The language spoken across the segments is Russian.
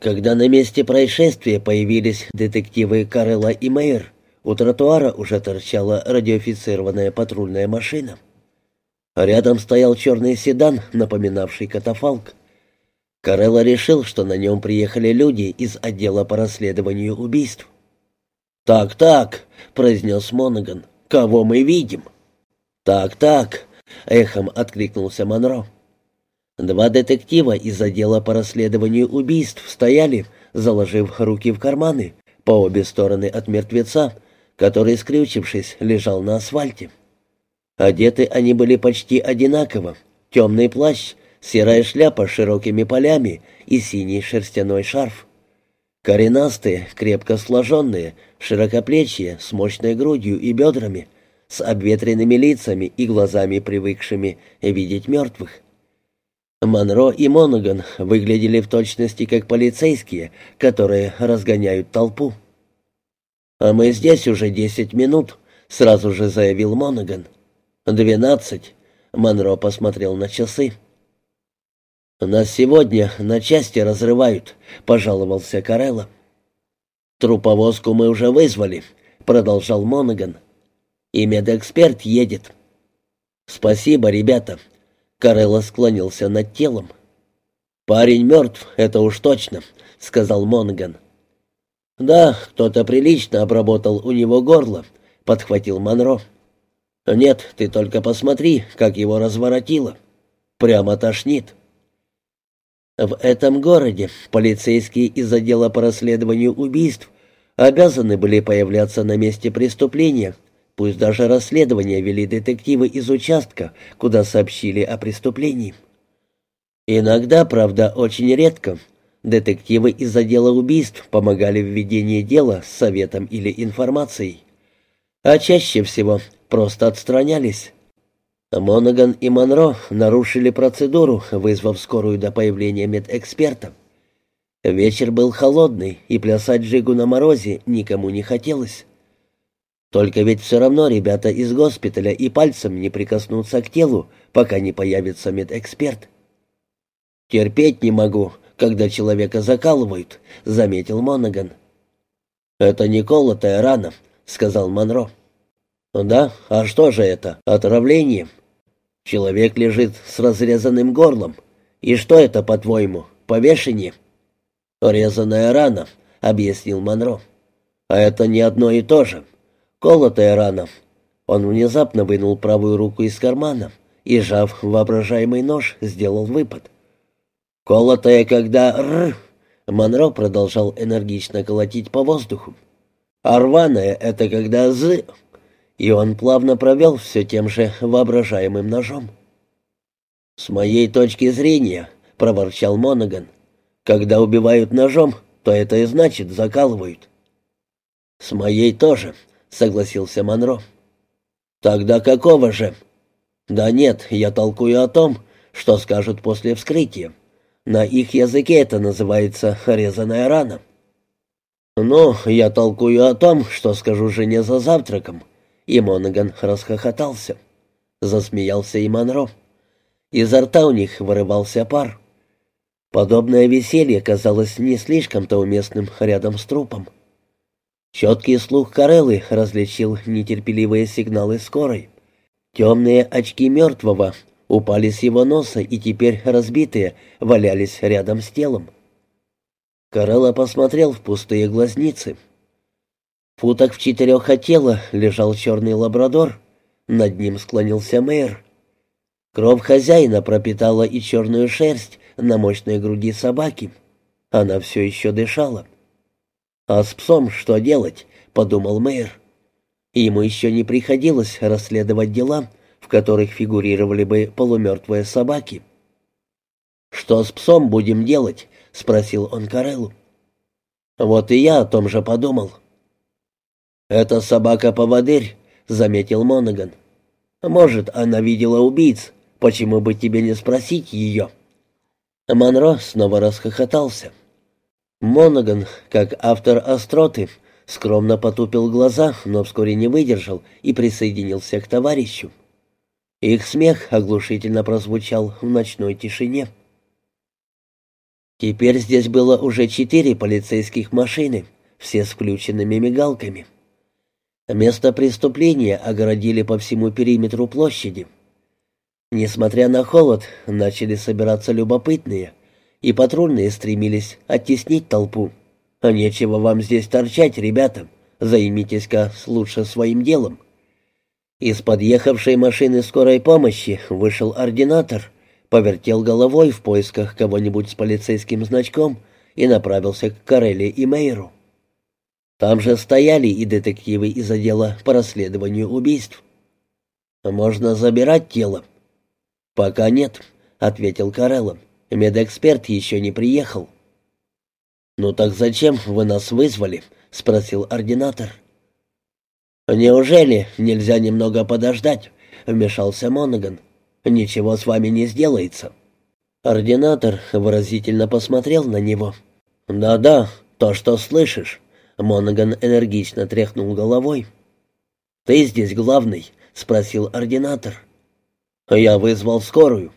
Когда на месте происшествия появились детективы Карелла и Мейер, у тротуара уже торчала радиофицированная патрульная машина. Рядом стоял черный седан, напоминавший катафалк. Карелла решил, что на нем приехали люди из отдела по расследованию убийств. «Так-так», — произнес Монаган, — «кого мы видим?» «Так-так», — эхом откликнулся Монро. Два детектива из отдела по расследованию убийств стояли, заложив руки в карманы, по обе стороны от мертвеца, который, скрючившись, лежал на асфальте. Одеты они были почти одинаково. Темный плащ, серая шляпа с широкими полями и синий шерстяной шарф. Коренастые, крепко сложенные, широкоплечие, с мощной грудью и бедрами, с обветренными лицами и глазами, привыкшими видеть мертвых. Монро и Монаган выглядели в точности как полицейские, которые разгоняют толпу. «А мы здесь уже десять минут», — сразу же заявил Монаган. «Двенадцать». Монро посмотрел на часы. «Нас сегодня на части разрывают», — пожаловался Карелла. «Труповозку мы уже вызвали», — продолжал Монаган. «И медэксперт едет». «Спасибо, ребята», — Карелла склонился над телом. «Парень мертв, это уж точно», — сказал Монаган. «Да, кто-то прилично обработал у него горло», — подхватил Монро. «Нет, ты только посмотри, как его разворотило. Прямо тошнит». В этом городе полицейские из отдела по расследованию убийств обязаны были появляться на месте преступления, пусть даже расследование вели детективы из участка, куда сообщили о преступлении. Иногда, правда, очень редко, детективы из отдела убийств помогали в ведении дела с советом или информацией, а чаще всего просто отстранялись. Монаган и Монро нарушили процедуру, вызвав скорую до появления медэксперта. Вечер был холодный, и плясать джигу на морозе никому не хотелось. Только ведь все равно ребята из госпиталя и пальцем не прикоснутся к телу, пока не появится медэксперт. «Терпеть не могу, когда человека закалывают», — заметил Монаган. «Это не колотая рана», — сказал Монро. «Да? А что же это? Отравление?» Человек лежит с разрезанным горлом. И что это, по-твоему, повешение? Резаная рана, объяснил Монро. А это не одно и то же. Колотая рана. Он внезапно вынул правую руку из кармана и, сжав воображаемый нож, сделал выпад. Колотая, когда р. Монро продолжал энергично колотить по воздуху. А рваная — это когда з и он плавно провел все тем же воображаемым ножом. «С моей точки зрения», — проворчал Монаган, — «когда убивают ножом, то это и значит закалывают». «С моей тоже», — согласился Монро. «Тогда какого же?» «Да нет, я толкую о том, что скажут после вскрытия. На их языке это называется резаная рана». «Ну, я толкую о том, что скажу жене за завтраком», и Монаган расхохотался. Засмеялся и Монро. Изо рта у них вырывался пар. Подобное веселье казалось не слишком-то уместным рядом с трупом. Четкий слух Кареллы различил нетерпеливые сигналы скорой. Темные очки мертвого упали с его носа и теперь разбитые валялись рядом с телом. Карелла посмотрел в пустые глазницы — Футок в четырех от тела лежал черный лабрадор. Над ним склонился мэр. Кровь хозяина пропитала и черную шерсть на мощной груди собаки. Она все еще дышала. «А с псом что делать?» — подумал мэр. Ему еще не приходилось расследовать дела, в которых фигурировали бы полумертвые собаки. «Что с псом будем делать?» — спросил он Кареллу. «Вот и я о том же подумал. «Это собака-поводырь», — заметил Монаган. «Может, она видела убийц. Почему бы тебе не спросить ее?» Монро снова расхохотался. Монаган, как автор «Остроты», скромно потупил глаза, но вскоре не выдержал и присоединился к товарищу. Их смех оглушительно прозвучал в ночной тишине. Теперь здесь было уже четыре полицейских машины, все с включенными мигалками. Место преступления огородили по всему периметру площади. Несмотря на холод, начали собираться любопытные, и патрульные стремились оттеснить толпу. А нечего вам здесь торчать, ребята, займитесь-ка лучше своим делом. Из подъехавшей машины скорой помощи вышел ординатор, повертел головой в поисках кого-нибудь с полицейским значком и направился к Карелли и Мейеру. Там же стояли и детективы из отдела по расследованию убийств. «Можно забирать тело?» «Пока нет», — ответил Карелло. «Медэксперт еще не приехал». «Ну так зачем вы нас вызвали?» — спросил ординатор. «Неужели нельзя немного подождать?» — вмешался Монаган. «Ничего с вами не сделается». Ординатор выразительно посмотрел на него. «Да-да, то, что слышишь. Монаган энергично тряхнул головой. «Ты здесь главный?» — спросил ординатор. «Я вызвал скорую».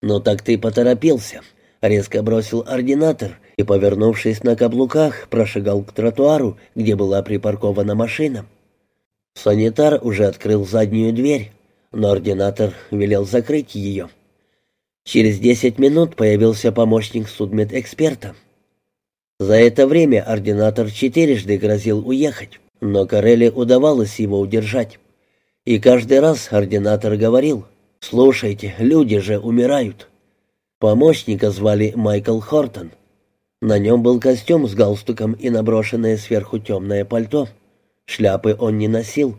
«Ну так ты поторопился», — резко бросил ординатор и, повернувшись на каблуках, прошагал к тротуару, где была припаркована машина. Санитар уже открыл заднюю дверь, но ординатор велел закрыть ее. Через десять минут появился помощник судмедэксперта. За это время ординатор четырежды грозил уехать, но Карелли удавалось его удержать. И каждый раз ординатор говорил, «Слушайте, люди же умирают». Помощника звали Майкл Хортон. На нем был костюм с галстуком и наброшенное сверху темное пальто. Шляпы он не носил.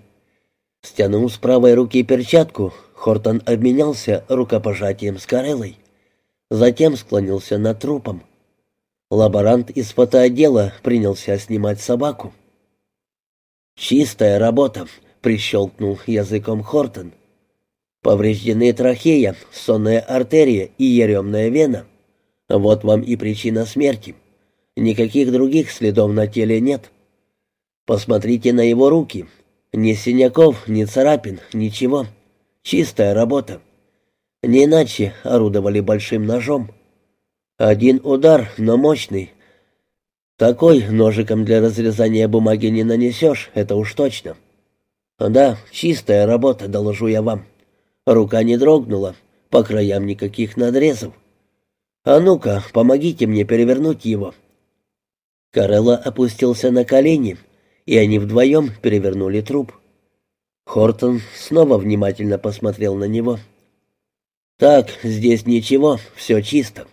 Стянув с правой руки перчатку, Хортон обменялся рукопожатием с Кареллой. Затем склонился над трупом. Лаборант из фотоотдела принялся снимать собаку. «Чистая работа», — прищелкнул языком Хортон. «Повреждены трахея, сонная артерия и еремная вена. Вот вам и причина смерти. Никаких других следов на теле нет. Посмотрите на его руки. Ни синяков, ни царапин, ничего. Чистая работа. Не иначе орудовали большим ножом». Один удар, но мощный. Такой ножиком для разрезания бумаги не нанесешь, это уж точно. Да, чистая работа, доложу я вам. Рука не дрогнула, по краям никаких надрезов. А ну-ка, помогите мне перевернуть его. Карелла опустился на колени, и они вдвоем перевернули труп. Хортон снова внимательно посмотрел на него. «Так, здесь ничего, все чисто».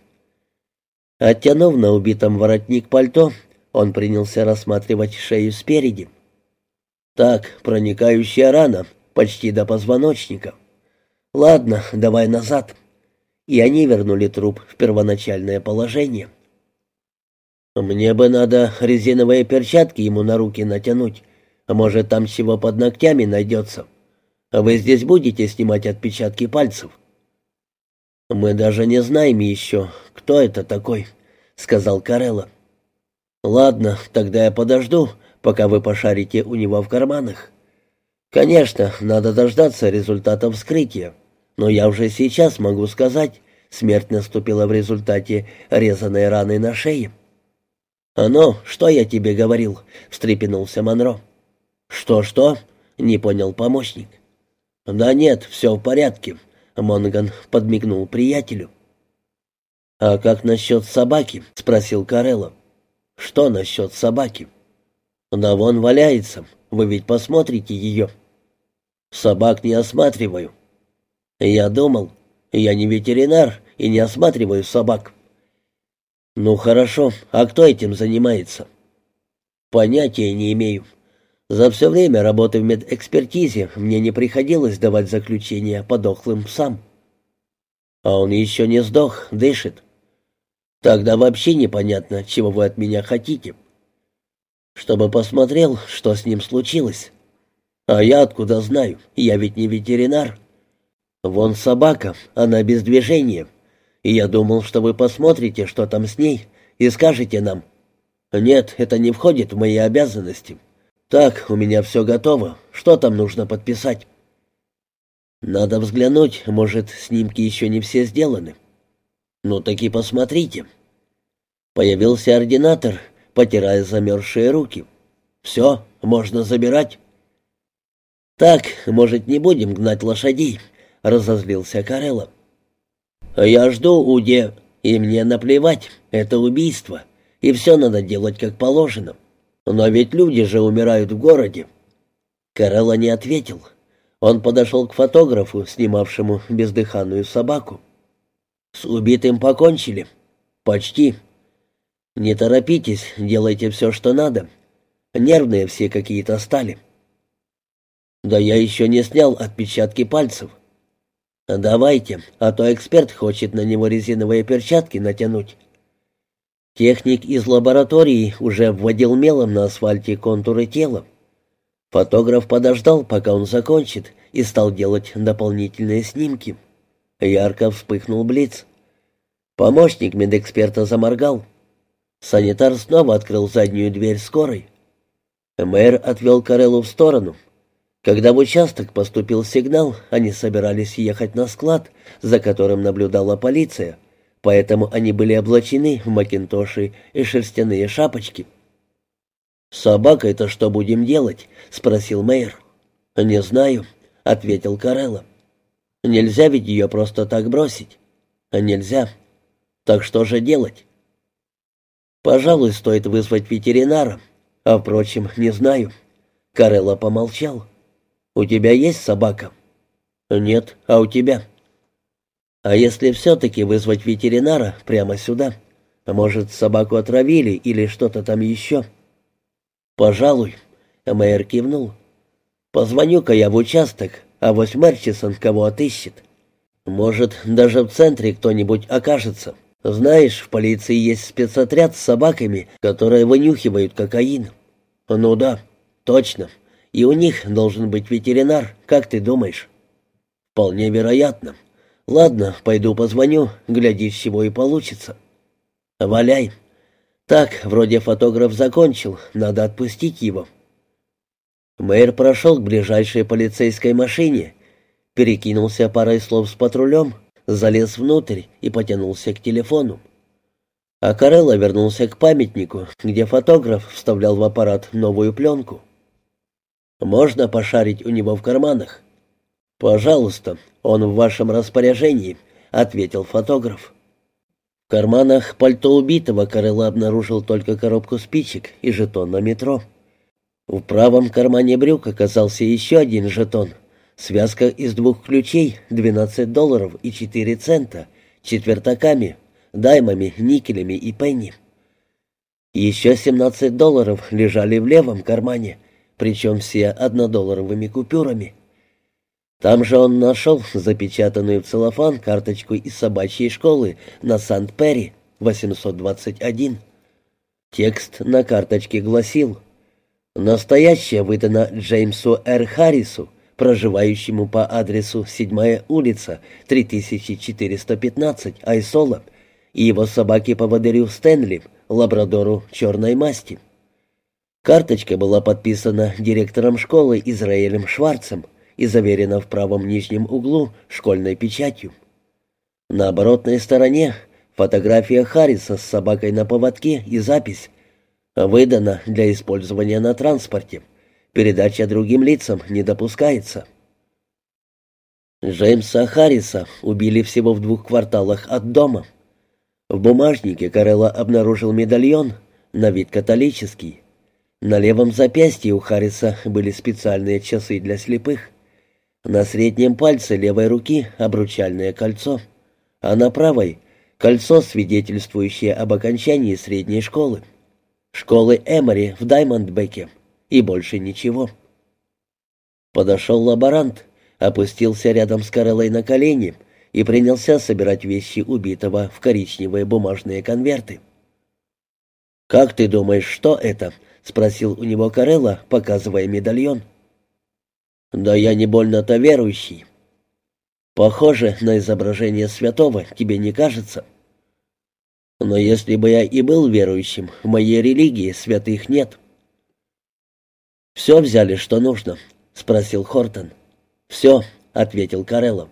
Оттянув на убитом воротник пальто, он принялся рассматривать шею спереди. «Так, проникающая рана, почти до позвоночника. Ладно, давай назад». И они вернули труп в первоначальное положение. «Мне бы надо резиновые перчатки ему на руки натянуть. А может, там чего под ногтями найдется. А вы здесь будете снимать отпечатки пальцев?» «Мы даже не знаем еще, кто это такой», — сказал Карелла. «Ладно, тогда я подожду, пока вы пошарите у него в карманах. Конечно, надо дождаться результата вскрытия, но я уже сейчас могу сказать, смерть наступила в результате резаной раны на шее». «А ну, что я тебе говорил?» — встрепенулся Монро. «Что-что?» — не понял помощник. «Да нет, все в порядке», Монган подмигнул приятелю. «А как насчет собаки?» — спросил Карелло. «Что насчет собаки?» «Да вон валяется. Вы ведь посмотрите ее». «Собак не осматриваю». «Я думал. Я не ветеринар и не осматриваю собак». «Ну хорошо. А кто этим занимается?» «Понятия не имею. За все время работы в медэкспертизе мне не приходилось давать заключение по дохлым псам. А он еще не сдох, дышит. Тогда вообще непонятно, чего вы от меня хотите. Чтобы посмотрел, что с ним случилось. А я откуда знаю? Я ведь не ветеринар. Вон собака, она без движения. И я думал, что вы посмотрите, что там с ней, и скажете нам. Нет, это не входит в мои обязанности. «Так, у меня все готово. Что там нужно подписать?» «Надо взглянуть, может, снимки еще не все сделаны». «Ну так и посмотрите». Появился ординатор, потирая замерзшие руки. «Все, можно забирать». «Так, может, не будем гнать лошадей?» — разозлился Карелла. «Я жду, Уде, и мне наплевать, это убийство, и все надо делать как положено. Но ведь люди же умирают в городе». Карелла не ответил. Он подошел к фотографу, снимавшему бездыханную собаку. «С убитым покончили?» «Почти». «Не торопитесь, делайте все, что надо. Нервные все какие-то стали». «Да я еще не снял отпечатки пальцев». «Давайте, а то эксперт хочет на него резиновые перчатки натянуть». Техник из лаборатории уже вводил мелом на асфальте контуры тела. Фотограф подождал, пока он закончит, и стал делать дополнительные снимки. Ярко вспыхнул блиц. Помощник медэксперта заморгал. Санитар снова открыл заднюю дверь скорой. Мэр отвел Кареллу в сторону. Когда в участок поступил сигнал, они собирались ехать на склад, за которым наблюдала полиция, поэтому они были облачены в макинтоши и шерстяные шапочки. «Собакой-то что будем делать?» — спросил мэр. «Не знаю», — ответил Карелла. «Нельзя ведь ее просто так бросить». «Нельзя. Так что же делать?» «Пожалуй, стоит вызвать ветеринара. А, впрочем, не знаю». Карелла помолчал. «У тебя есть собака?» «Нет, а у тебя?» «А если все-таки вызвать ветеринара прямо сюда? Может, собаку отравили или что-то там еще?» «Пожалуй», — мэр кивнул. «Позвоню-ка я в участок, а вось Мерчисон кого отыщет. Может, даже в центре кто-нибудь окажется. Знаешь, в полиции есть спецотряд с собаками, которые вынюхивают кокаин». «Ну да, точно. И у них должен быть ветеринар, как ты думаешь?» «Вполне вероятно. Ладно, пойду позвоню, глядишь, чего и получится». «Валяй. Так, вроде фотограф закончил, надо отпустить его». Мэр прошел к ближайшей полицейской машине, перекинулся парой слов с патрулем, залез внутрь и потянулся к телефону. А Карелла вернулся к памятнику, где фотограф вставлял в аппарат новую пленку. Можно пошарить у него в карманах?» «Пожалуйста, он в вашем распоряжении», — ответил фотограф. В карманах пальто убитого Карелла обнаружил только коробку спичек и жетон на метро. В правом кармане брюк оказался еще один жетон. Связка из двух ключей, 12 долларов и 4 цента, четвертаками, даймами, никелями и пенни. Еще 17 долларов лежали в левом кармане, причем все однодолларовыми купюрами. Там же он нашел запечатанную в целлофан карточку из собачьей школы на Сант-Перри, 821. Текст на карточке гласил «Настоящее выдано Джеймсу Р. Харрису, проживающему по адресу 7 улица, 3415, Айсола, и его собаке-поводырю Стэнли, лабрадору черной масти». Карточка была подписана директором школы Израилем Шварцем и заверена в правом нижнем углу школьной печатью. На оборотной стороне фотография Харриса с собакой на поводке и запись «Выдана для использования на транспорте. Передача другим лицам не допускается». Джеймса Харриса убили всего в двух кварталах от дома. В бумажнике Карелла обнаружил медальон, на вид католический. На левом запястье у Харриса были специальные часы для слепых. На среднем пальце левой руки обручальное кольцо, а на правой — кольцо, свидетельствующее об окончании средней школы. Школы Эмори в Даймондбеке. И больше ничего. Подошел лаборант, опустился рядом с Карелой на колени и принялся собирать вещи убитого в коричневые бумажные конверты. «Как ты думаешь, что это?» — спросил у него Карелла, показывая медальон. «Да я не больно-то верующий». «Похоже на изображение святого, тебе не кажется?» «Но если бы я и был верующим, в моей религии святых нет». «Все взяли, что нужно?» — спросил Хортон. «Все», — ответил Карелло.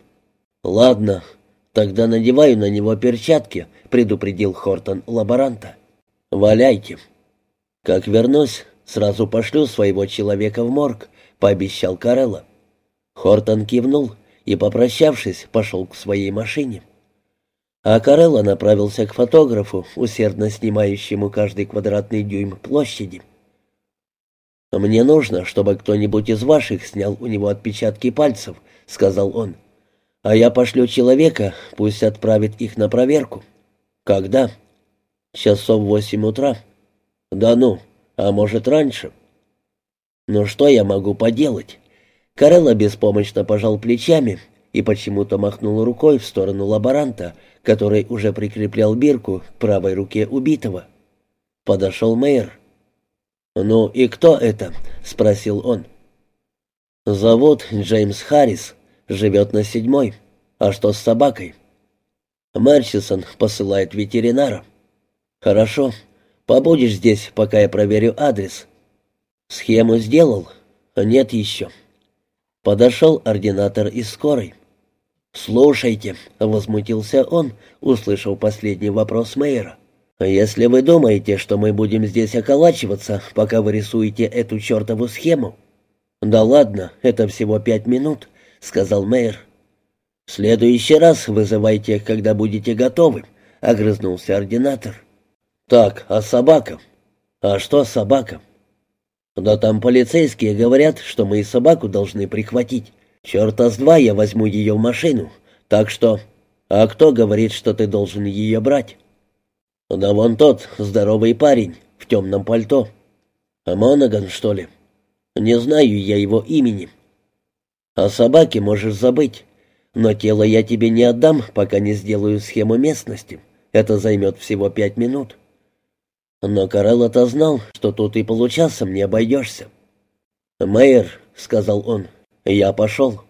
«Ладно, тогда надеваю на него перчатки», — предупредил Хортон лаборанта. «Валяйте». «Как вернусь, сразу пошлю своего человека в морг», — пообещал Карелла. Хортон кивнул и, попрощавшись, пошел к своей машине. А Карелла направился к фотографу, усердно снимающему каждый квадратный дюйм площади. «Мне нужно, чтобы кто-нибудь из ваших снял у него отпечатки пальцев», — сказал он. «А я пошлю человека, пусть отправит их на проверку». «Когда?» «Часов восемь утра». «Да ну, а может раньше?» «Ну что я могу поделать?» Карелла беспомощно пожал плечами и почему-то махнул рукой в сторону лаборанта, который уже прикреплял бирку к правой руке убитого. Подошел мэр. «Ну и кто это?» — спросил он. «Зовут Джеймс Харрис, живет на седьмой. А что с собакой?» «Мерчисон посылает ветеринара». «Хорошо. Побудешь здесь, пока я проверю адрес». «Схему сделал?» «Нет еще». Подошел ординатор из скорой. «Слушайте», — возмутился он, услышав последний вопрос мэра. «Если вы думаете, что мы будем здесь околачиваться, пока вы рисуете эту чертову схему...» «Да ладно, это всего пять минут», — сказал мэр. «В следующий раз вызывайте, когда будете готовы», — огрызнулся ординатор. «Так, а собака?» «А что собака?» «Да там полицейские говорят, что мы и собаку должны прихватить. Черта с два я возьму ее в машину. Так что... А кто говорит, что ты должен ее брать?» «Да вон тот, здоровый парень, в темном пальто. Монаган, что ли?» «Не знаю я его имени». «О собаке можешь забыть. Но тело я тебе не отдам, пока не сделаю схему местности. Это займет всего пять минут». Но Карелла-то знал, что тут и получасом не обойдешься. «Мэйр», — сказал он, — «я пошел».